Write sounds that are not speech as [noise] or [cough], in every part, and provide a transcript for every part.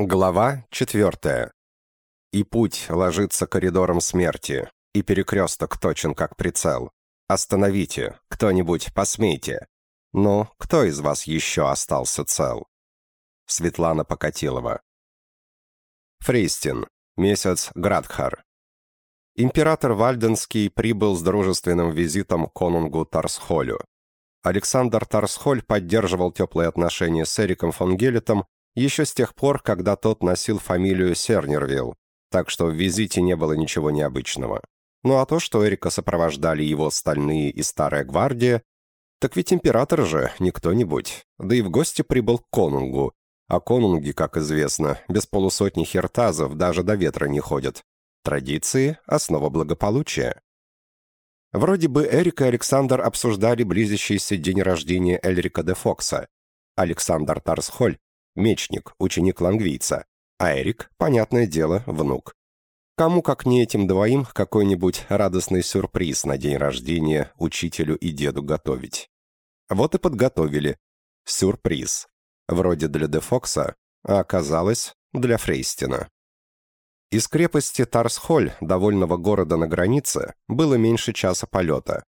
Глава четвертая. И путь ложится коридором смерти, и перекресток точен как прицел. Остановите, кто-нибудь, посмейте. Ну, кто из вас еще остался цел? Светлана Покатилова. Фрейстин. Месяц Градхар. Император Вальденский прибыл с дружественным визитом к конунгу Тарсхолю. Александр Тарсхоль поддерживал теплые отношения с Эриком фон Гелетом еще с тех пор, когда тот носил фамилию Сернервилл, так что в визите не было ничего необычного. Ну а то, что Эрика сопровождали его стальные и старая гвардия, так ведь император же не кто-нибудь, да и в гости прибыл к конунгу, а конунги, как известно, без полусотни хертазов даже до ветра не ходят. Традиции — основа благополучия. Вроде бы Эрик и Александр обсуждали близящийся день рождения Эльрика де Фокса. Александр Тарсхоль мечник, ученик лангвийца, а Эрик, понятное дело, внук. Кому, как не этим двоим, какой-нибудь радостный сюрприз на день рождения учителю и деду готовить. Вот и подготовили. Сюрприз. Вроде для Де Фокса, а оказалось для Фрейстина. Из крепости Тарсхоль, довольного города на границе, было меньше часа полета.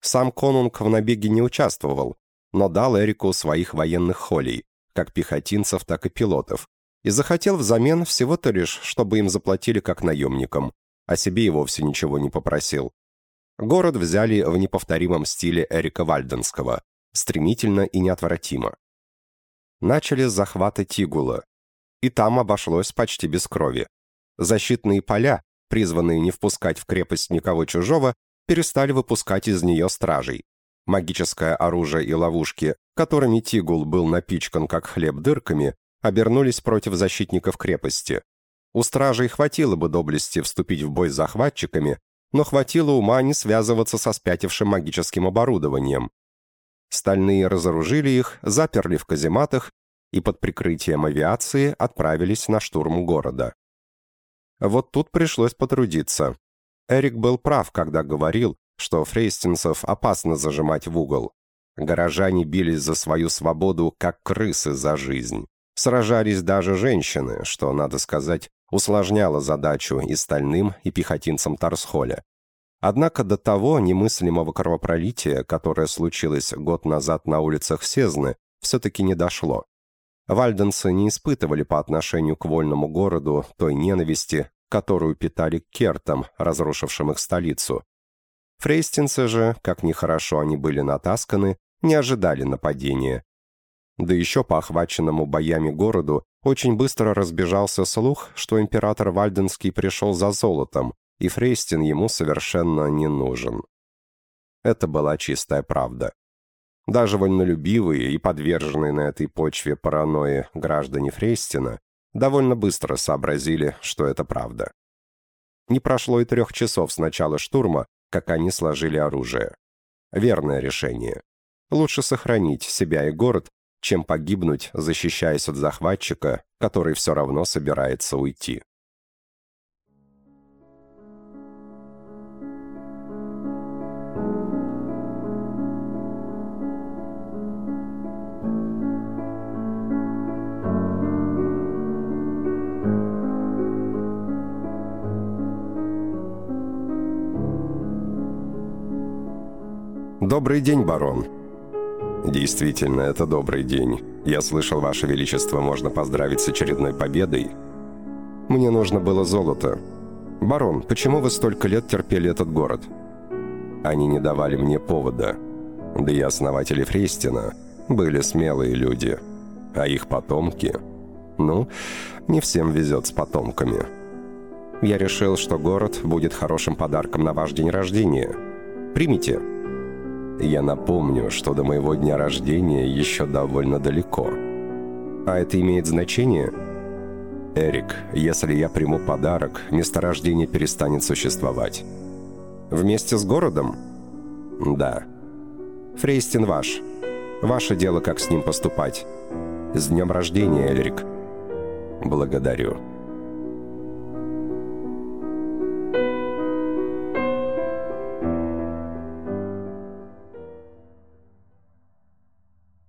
Сам конунг в набеге не участвовал, но дал Эрику своих военных холей, как пехотинцев, так и пилотов, и захотел взамен всего-то лишь, чтобы им заплатили как наемникам, а себе и вовсе ничего не попросил. Город взяли в неповторимом стиле Эрика Вальденского, стремительно и неотвратимо. Начали с захвата Тигула, и там обошлось почти без крови. Защитные поля, призванные не впускать в крепость никого чужого, перестали выпускать из нее стражей. Магическое оружие и ловушки, которыми Тигул был напичкан как хлеб дырками, обернулись против защитников крепости. У стражей хватило бы доблести вступить в бой с захватчиками, но хватило ума не связываться со спятившим магическим оборудованием. Стальные разоружили их, заперли в казематах и под прикрытием авиации отправились на штурм города. Вот тут пришлось потрудиться. Эрик был прав, когда говорил, что фрейстинцев опасно зажимать в угол. Горожане бились за свою свободу, как крысы за жизнь. Сражались даже женщины, что, надо сказать, усложняло задачу и стальным, и пехотинцам Тарсхоля. Однако до того немыслимого кровопролития, которое случилось год назад на улицах Сезны, все-таки не дошло. Вальденцы не испытывали по отношению к вольному городу той ненависти, которую питали к кертам, разрушившим их столицу. Фрейстинцы же, как нехорошо они были натасканы, не ожидали нападения. Да еще по охваченному боями городу очень быстро разбежался слух, что император Вальденский пришел за золотом, и Фрейстин ему совершенно не нужен. Это была чистая правда. Даже вольнолюбивые и подверженные на этой почве паранойи граждане Фрейстина довольно быстро сообразили, что это правда. Не прошло и трех часов с начала штурма, как они сложили оружие. Верное решение. Лучше сохранить себя и город, чем погибнуть, защищаясь от захватчика, который все равно собирается уйти. «Добрый день, барон». «Действительно, это добрый день. Я слышал, Ваше Величество, можно поздравить с очередной победой. Мне нужно было золото. Барон, почему вы столько лет терпели этот город?» «Они не давали мне повода. Да и основатели Фрейстина были смелые люди. А их потомки... Ну, не всем везет с потомками. Я решил, что город будет хорошим подарком на ваш день рождения. Примите». Я напомню, что до моего дня рождения еще довольно далеко. А это имеет значение? Эрик, если я приму подарок, месторождение перестанет существовать. Вместе с городом? Да. Фрейстин ваш. Ваше дело, как с ним поступать. С днем рождения, Эрик. Благодарю.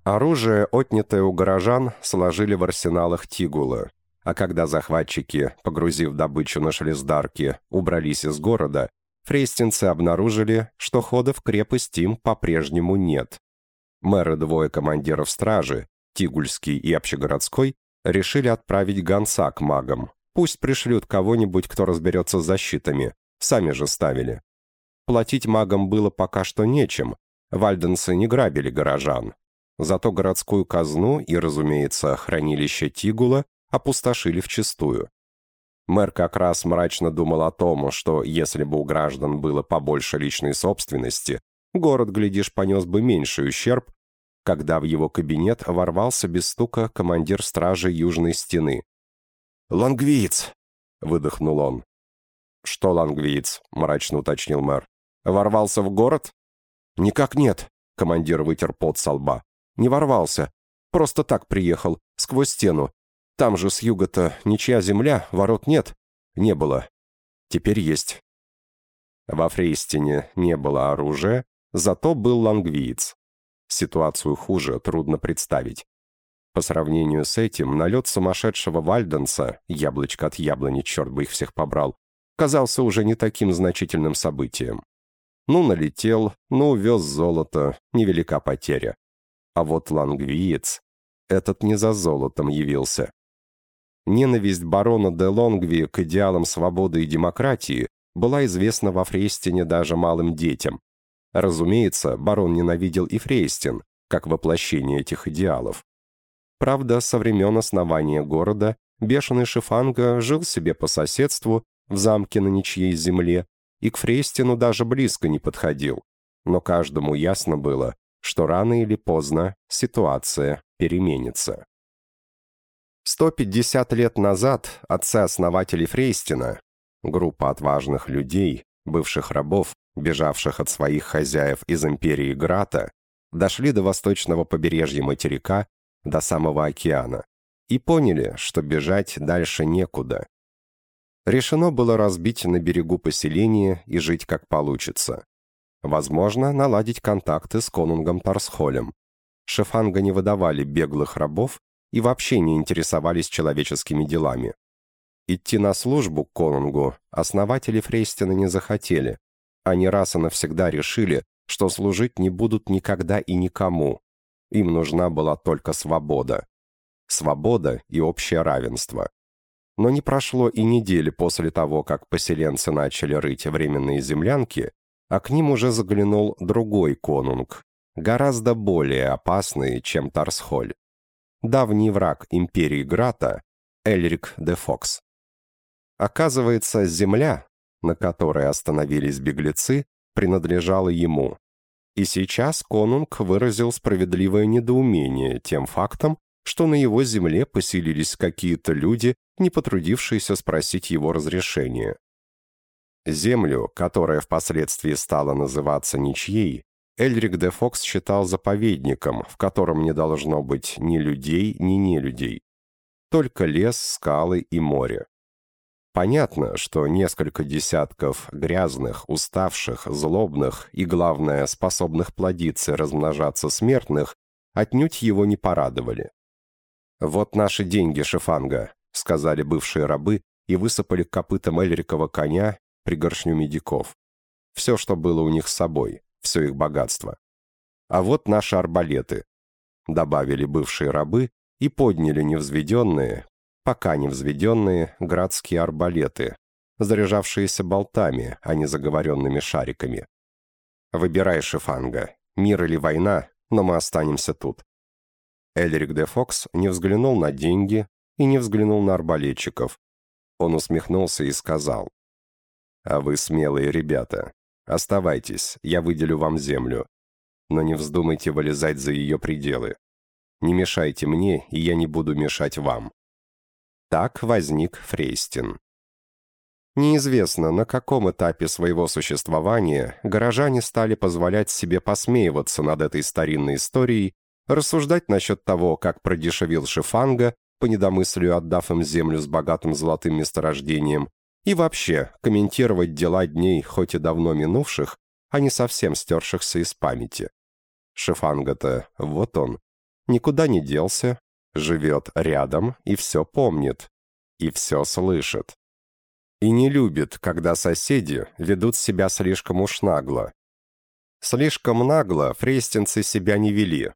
Оружие, отнятое у горожан, сложили в арсеналах Тигула. А когда захватчики, погрузив добычу на шлездарки, убрались из города, фрейстинцы обнаружили, что хода в крепость им по-прежнему нет. Мэр и двое командиров стражи, Тигульский и Общегородской, решили отправить гонца к магам. Пусть пришлют кого-нибудь, кто разберется с защитами. Сами же ставили. Платить магам было пока что нечем. Вальденцы не грабили горожан. Зато городскую казну и, разумеется, хранилище Тигула опустошили вчистую. Мэр как раз мрачно думал о том, что если бы у граждан было побольше личной собственности, город, глядишь, понес бы меньший ущерб, когда в его кабинет ворвался без стука командир стражи Южной Стены. «Лангвиец!» — выдохнул он. «Что лангвиец?» — мрачно уточнил мэр. «Ворвался в город?» «Никак нет», — командир вытер пот со лба. «Не ворвался. Просто так приехал, сквозь стену. Там же с юга-то ничья земля, ворот нет. Не было. Теперь есть». Во Фрейстине не было оружия, зато был лангвиец. Ситуацию хуже трудно представить. По сравнению с этим, налет сумасшедшего Вальденса, яблочко от яблони, черт бы их всех побрал, казался уже не таким значительным событием. Ну, налетел, ну, увез золото, невелика потеря. А вот лангвиец, этот не за золотом явился. Ненависть барона де Лонгви к идеалам свободы и демократии была известна во Фрейстине даже малым детям. Разумеется, барон ненавидел и Фрейстин, как воплощение этих идеалов. Правда, со времен основания города бешеный Шифанга жил себе по соседству в замке на ничьей земле и к Фрейстину даже близко не подходил. Но каждому ясно было, что рано или поздно ситуация переменится. 150 лет назад отцы-основатели Фрейстина, группа отважных людей, бывших рабов, бежавших от своих хозяев из империи Грата, дошли до восточного побережья материка, до самого океана, и поняли, что бежать дальше некуда. Решено было разбить на берегу поселение и жить как получится. Возможно, наладить контакты с конунгом Тарсхолем. Шефанга не выдавали беглых рабов и вообще не интересовались человеческими делами. Идти на службу к конунгу основатели Фрейстина не захотели, они раз и навсегда решили, что служить не будут никогда и никому. Им нужна была только свобода. Свобода и общее равенство. Но не прошло и недели после того, как поселенцы начали рыть временные землянки, а к ним уже заглянул другой конунг, гораздо более опасный, чем Тарсхоль. Давний враг империи Грата Эльрик де Фокс. Оказывается, земля, на которой остановились беглецы, принадлежала ему. И сейчас конунг выразил справедливое недоумение тем фактом, что на его земле поселились какие-то люди, не потрудившиеся спросить его разрешения. Землю, которая впоследствии стала называться ничьей, Эльрик де Фокс считал заповедником, в котором не должно быть ни людей, ни нелюдей. Только лес, скалы и море. Понятно, что несколько десятков грязных, уставших, злобных и, главное, способных плодиться размножаться смертных отнюдь его не порадовали. «Вот наши деньги, Шифанга», — сказали бывшие рабы и высыпали копытом Эльрикова коня пригоршню медиков. Все, что было у них с собой, все их богатство. «А вот наши арбалеты», — добавили бывшие рабы и подняли невзведенные, пока не взведенные градские арбалеты, заряжавшиеся болтами, а не заговоренными шариками. «Выбирай, Шифанга, мир или война, но мы останемся тут». Эльрик де Фокс не взглянул на деньги и не взглянул на арбалетчиков. Он усмехнулся и сказал, «А вы смелые ребята. Оставайтесь, я выделю вам землю. Но не вздумайте вылезать за ее пределы. Не мешайте мне, и я не буду мешать вам. Так возник Фрейстин. Неизвестно, на каком этапе своего существования горожане стали позволять себе посмеиваться над этой старинной историей, рассуждать насчет того, как продешевил Шифанга, по недомыслию отдав им землю с богатым золотым месторождением, и вообще комментировать дела дней, хоть и давно минувших, а не совсем стершихся из памяти. Шифанга-то, вот он, никуда не делся, живет рядом и все помнит. и все слышит. И не любит, когда соседи ведут себя слишком уж нагло. Слишком нагло фрестинцы себя не вели.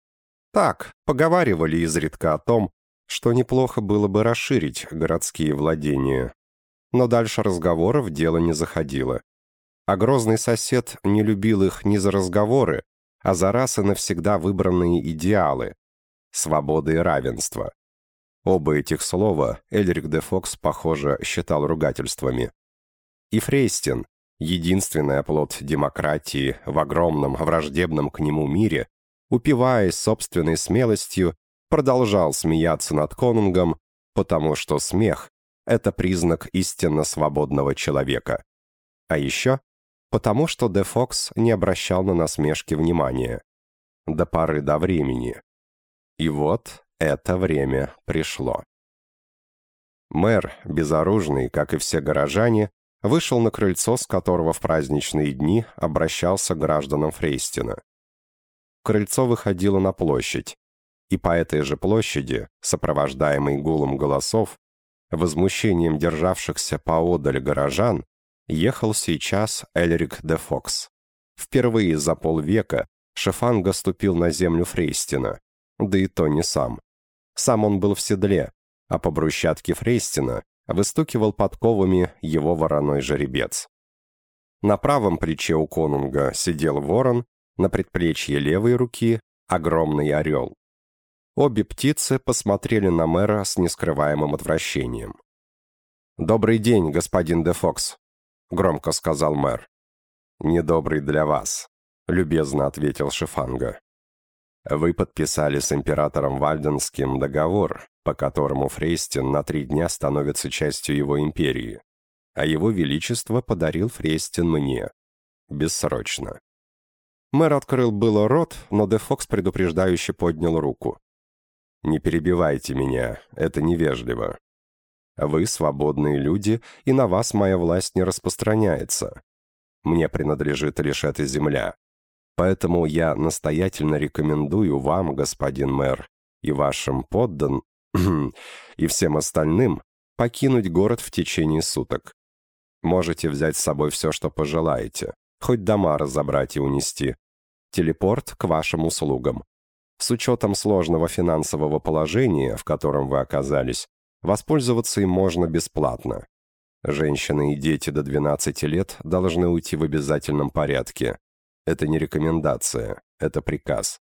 Так, поговаривали изредка о том, что неплохо было бы расширить городские владения. Но дальше разговоров дело не заходило. А грозный сосед не любил их ни за разговоры, а за раз и навсегда выбранные идеалы — свободы и равенства. Оба этих слова Эльрик де Фокс, похоже, считал ругательствами. И Фрейстин, единственный оплот демократии в огромном враждебном к нему мире, упиваясь собственной смелостью, продолжал смеяться над Конунгом, потому что смех — это признак истинно свободного человека. А еще потому, что Де Фокс не обращал на насмешки внимания. До поры до времени. И вот это время пришло. Мэр, безоружный, как и все горожане, вышел на крыльцо, с которого в праздничные дни обращался к гражданам Фрейстина. Крыльцо выходило на площадь, и по этой же площади, сопровождаемый гулом голосов, возмущением державшихся поодаль горожан, ехал сейчас Эльрик де Фокс. Впервые за полвека Шефанга ступил на землю Фрейстина, да и то не сам. Сам он был в седле, а по брусчатке Фрейстина выстукивал подковами его вороной жеребец. На правом плече у конунга сидел ворон, на предплечье левой руки — огромный орел. Обе птицы посмотрели на мэра с нескрываемым отвращением. «Добрый день, господин де Фокс», — громко сказал мэр. «Недобрый для вас», — любезно ответил Шифанга. «Вы подписали с императором Вальденским договор, по которому Фрейстин на три дня становится частью его империи, а его величество подарил Фрейстин мне. Бессрочно». Мэр открыл было рот, но Де Фокс предупреждающе поднял руку. «Не перебивайте меня, это невежливо. Вы свободные люди, и на вас моя власть не распространяется. Мне принадлежит лишь эта земля. Поэтому я настоятельно рекомендую вам, господин мэр, и вашим поддан, [clears throat] и всем остальным покинуть город в течение суток. Можете взять с собой все, что пожелаете, хоть дома разобрать и унести. Телепорт к вашим услугам. С учетом сложного финансового положения, в котором вы оказались, Воспользоваться им можно бесплатно. Женщины и дети до 12 лет должны уйти в обязательном порядке. Это не рекомендация, это приказ.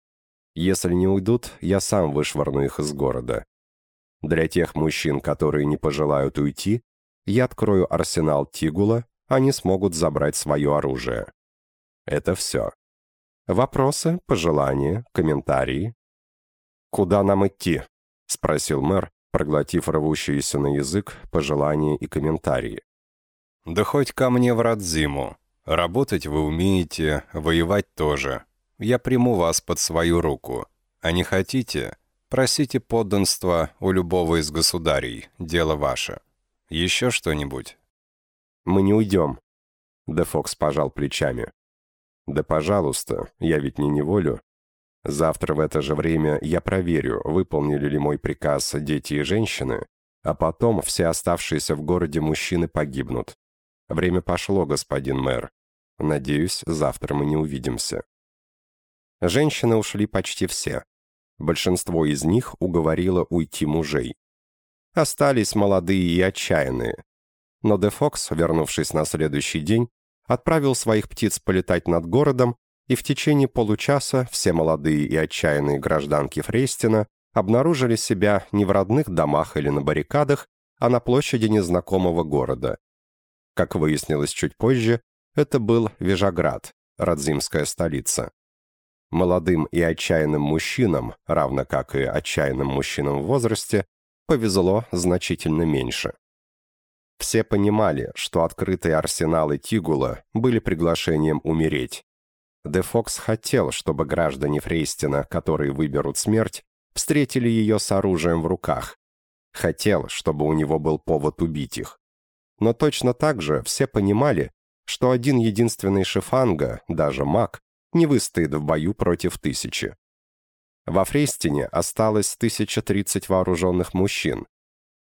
Если не уйдут, я сам вышвырну их из города. Для тех мужчин, которые не пожелают уйти, я открою арсенал Тигула, они смогут забрать свое оружие. Это все. Вопросы, пожелания, комментарии? «Куда нам идти?» — спросил мэр, проглотив рвущиеся на язык пожелания и комментарии. «Да хоть ко мне в Радзиму. Работать вы умеете, воевать тоже. Я приму вас под свою руку. А не хотите? Просите подданства у любого из государей, дело ваше. Еще что-нибудь?» «Мы не уйдем», — Де Фокс пожал плечами. «Да пожалуйста, я ведь не неволю. Завтра в это же время я проверю, выполнили ли мой приказ дети и женщины, а потом все оставшиеся в городе мужчины погибнут. Время пошло, господин мэр. Надеюсь, завтра мы не увидимся. Женщины ушли почти все. Большинство из них уговорило уйти мужей. Остались молодые и отчаянные. Но Де Фокс, вернувшись на следующий день, отправил своих птиц полетать над городом и в течение получаса все молодые и отчаянные гражданки Фрейстина обнаружили себя не в родных домах или на баррикадах, а на площади незнакомого города. Как выяснилось чуть позже, это был Вежаград, родзимская столица. Молодым и отчаянным мужчинам, равно как и отчаянным мужчинам в возрасте, повезло значительно меньше. Все понимали, что открытые арсеналы Тигула были приглашением умереть, Де Фокс хотел, чтобы граждане Фрейстина, которые выберут смерть, встретили ее с оружием в руках. Хотел, чтобы у него был повод убить их. Но точно так же все понимали, что один единственный шифанга, даже маг, не выстоит в бою против тысячи. Во Фрейстине осталось 1030 вооруженных мужчин.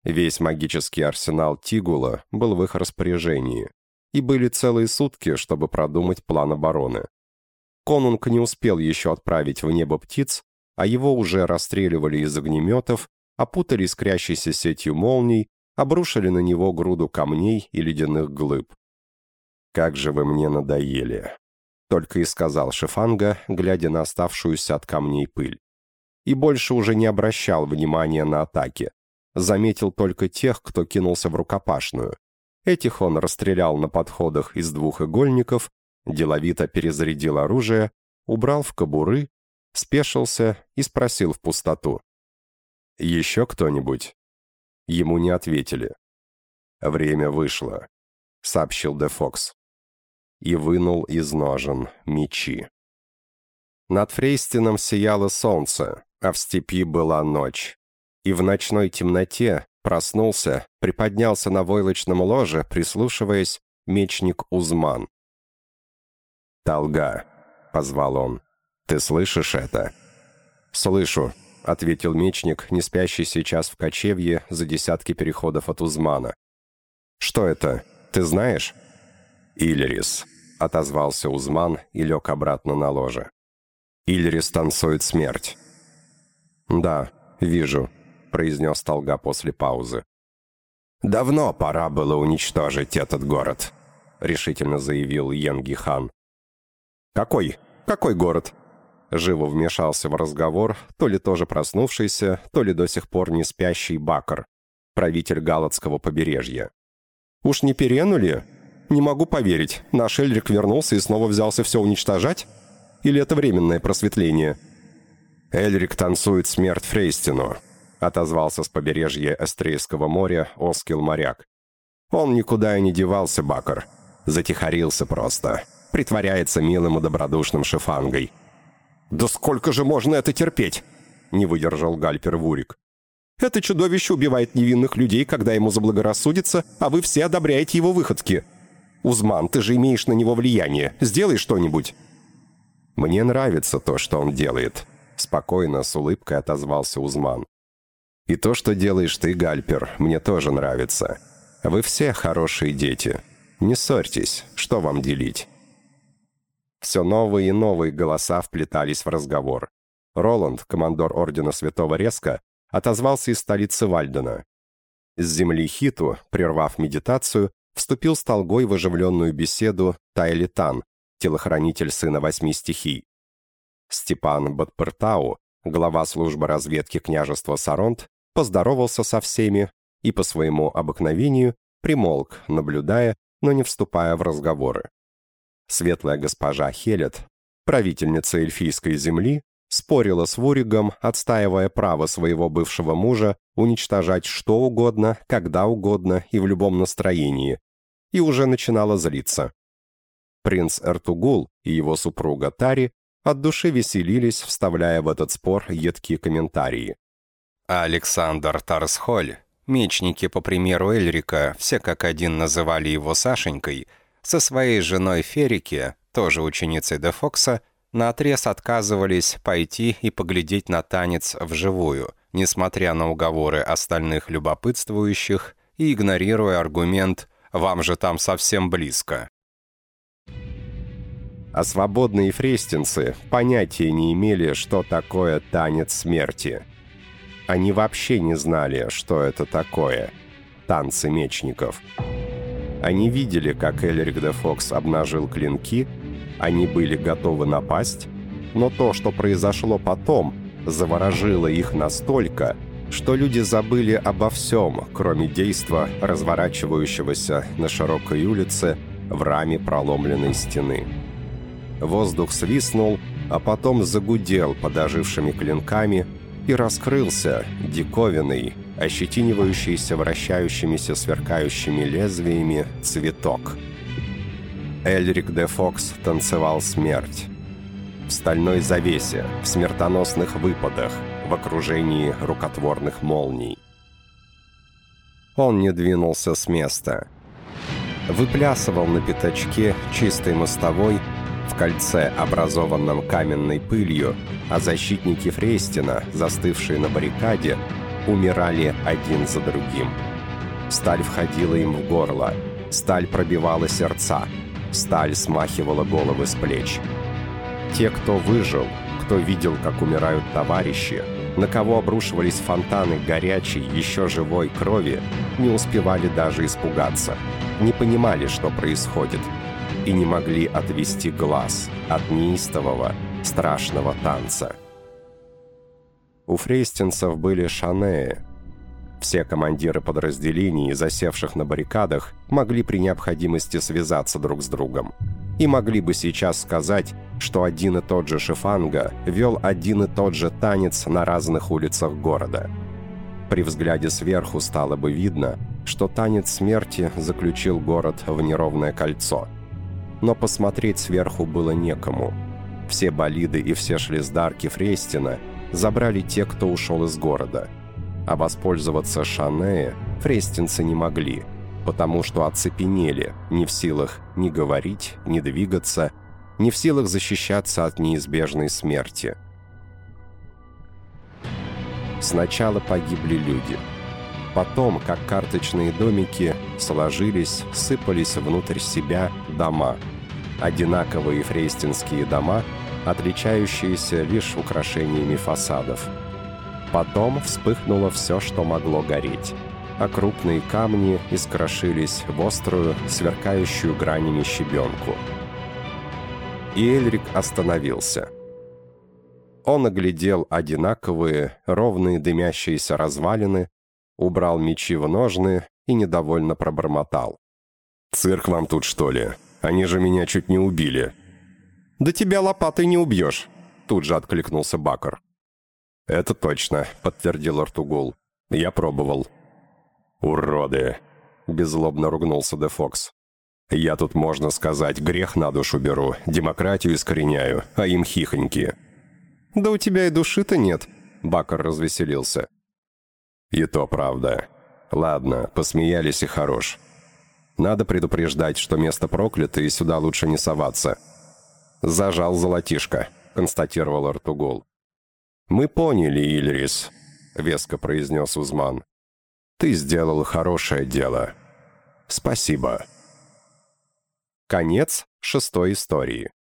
Весь магический арсенал Тигула был в их распоряжении, и были целые сутки, чтобы продумать план обороны. Конунг не успел еще отправить в небо птиц, а его уже расстреливали из огнеметов, опутали искрящейся сетью молний, обрушили на него груду камней и ледяных глыб. «Как же вы мне надоели!» — только и сказал Шифанга, глядя на оставшуюся от камней пыль. И больше уже не обращал внимания на атаки. Заметил только тех, кто кинулся в рукопашную. Этих он расстрелял на подходах из двух игольников, деловито перезарядил оружие, убрал в кобуры, спешился и спросил в пустоту. «Еще кто-нибудь?» Ему не ответили. «Время вышло», — сообщил Де Фокс. И вынул из ножен мечи. Над Фрейстином сияло солнце, а в степи была ночь. И в ночной темноте проснулся, приподнялся на войлочном ложе, прислушиваясь, мечник Узман. «Талга», — позвал он, — «ты слышишь это?» «Слышу», — ответил мечник, не спящий сейчас в кочевье за десятки переходов от Узмана. «Что это? Ты знаешь?» «Иллирис», — отозвался Узман и лег обратно на ложе. «Иллирис танцует смерть». «Да, вижу», — произнес Толга после паузы. «Давно пора было уничтожить этот город», — решительно заявил Йенги хан. «Какой? Какой город?» Живо вмешался в разговор, то ли тоже проснувшийся, то ли до сих пор не спящий Бакар, правитель Галатского побережья. «Уж не перенули? Не могу поверить. Наш Эльрик вернулся и снова взялся все уничтожать? Или это временное просветление?» «Эльрик танцует смерть Фрейстину», — отозвался с побережья Эстрейского моря Оскил Моряк. «Он никуда и не девался, Бакар. Затихарился просто. Притворяется милым и добродушным шифангой». «Да сколько же можно это терпеть?» — не выдержал Гальпер Вурик. «Это чудовище убивает невинных людей, когда ему заблагорассудится, а вы все одобряете его выходки. Узман, ты же имеешь на него влияние. Сделай что-нибудь». «Мне нравится то, что он делает», — спокойно, с улыбкой отозвался Узман. «И то, что делаешь ты, Гальпер, мне тоже нравится. Вы все хорошие дети. Не ссорьтесь, что вам делить?» Все новые и новые голоса вплетались в разговор. Роланд, командор Ордена Святого Реска, отозвался из столицы Вальдена. С земли Хиту, прервав медитацию, вступил с Толгой в оживленную беседу Тайлитан, телохранитель сына восьми стихий. Степан Батпертау, глава службы разведки княжества Саронт, поздоровался со всеми и по своему обыкновению примолк, наблюдая, но не вступая в разговоры. Светлая госпожа Хелет, правительница эльфийской земли, спорила с Вуригом, отстаивая право своего бывшего мужа уничтожать что угодно, когда угодно и в любом настроении, и уже начинала злиться. Принц Эртугул и его супруга Тари от души веселились, вставляя в этот спор едкие комментарии. А Александр Тарсхоль, мечники, по примеру Эльрика, все как один называли его Сашенькой – со своей женой Ферики, тоже ученицей Де Фокса, наотрез отказывались пойти и поглядеть на танец вживую, несмотря на уговоры остальных любопытствующих и игнорируя аргумент «вам же там совсем близко». А свободные фрестинцы понятия не имели, что такое танец смерти. Они вообще не знали, что это такое – танцы мечников – они видели, как Эльрик де Фокс обнажил клинки, они были готовы напасть, но то, что произошло потом, заворожило их настолько, что люди забыли обо всем, кроме действа, разворачивающегося на широкой улице в раме проломленной стены. Воздух свистнул, а потом загудел под ожившими клинками и раскрылся, диковинный, ощетинивающийся вращающимися сверкающими лезвиями цветок. Эльрик де Фокс танцевал смерть. В стальной завесе, в смертоносных выпадах, в окружении рукотворных молний. Он не двинулся с места. Выплясывал на пятачке чистой мостовой в кольце, образованном каменной пылью, а защитники Фрейстина, застывшие на баррикаде, умирали один за другим. Сталь входила им в горло, сталь пробивала сердца, сталь смахивала головы с плеч. Те, кто выжил, кто видел, как умирают товарищи, на кого обрушивались фонтаны горячей, еще живой крови, не успевали даже испугаться, не понимали, что происходит, и не могли отвести глаз от неистового, страшного танца. У фрейстинцев были шанеи. Все командиры подразделений, засевших на баррикадах, могли при необходимости связаться друг с другом. И могли бы сейчас сказать, что один и тот же Шифанга вел один и тот же танец на разных улицах города. При взгляде сверху стало бы видно, что танец смерти заключил город в неровное кольцо. Но посмотреть сверху было некому. Все болиды и все шлиздарки Фрейстина забрали те, кто ушел из города. А воспользоваться Шанея фрейстинцы не могли, потому что оцепенели, не в силах ни говорить, ни двигаться, не в силах защищаться от неизбежной смерти. Сначала погибли люди. Потом, как карточные домики, сложились, сыпались внутрь себя дома. Одинаковые фрейстинские дома – отличающиеся лишь украшениями фасадов. Потом вспыхнуло все, что могло гореть, а крупные камни искрошились в острую, сверкающую гранями щебенку. И Эльрик остановился. Он оглядел одинаковые, ровные дымящиеся развалины, убрал мечи в ножны и недовольно пробормотал. «Цирк вам тут, что ли? Они же меня чуть не убили!» «Да тебя лопатой не убьешь», — тут же откликнулся Бакар. «Это точно», — подтвердил Артугул. «Я пробовал». «Уроды!» — беззлобно ругнулся Де Фокс. «Я тут, можно сказать, грех на душу беру, демократию искореняю, а им хихоньки». «Да у тебя и души-то нет», — Бакар развеселился. «И то правда. Ладно, посмеялись и хорош. Надо предупреждать, что место проклято, и сюда лучше не соваться». «Зажал золотишко», — констатировал Артугол. «Мы поняли, Ильрис», — веско произнес Узман. «Ты сделал хорошее дело. Спасибо». Конец шестой истории.